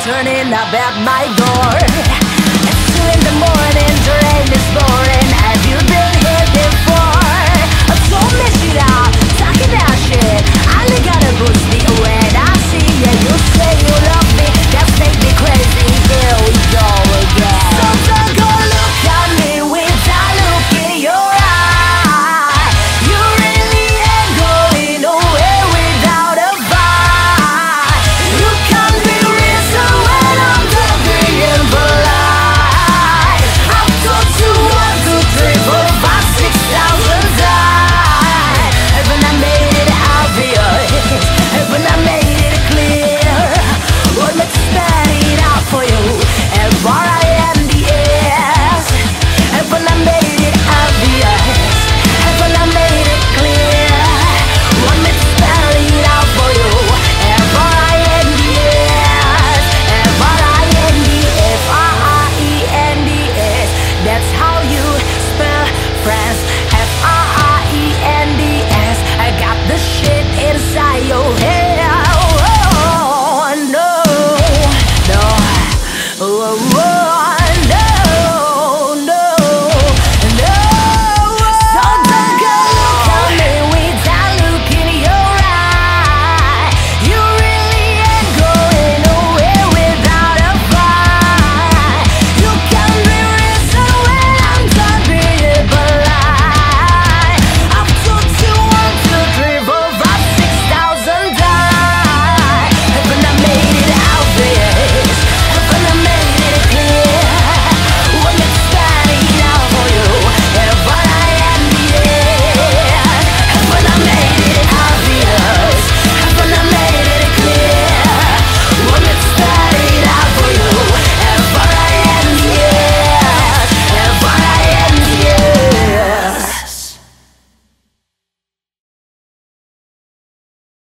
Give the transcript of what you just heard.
turning up at my door. It's two in the morning, The rain is boring.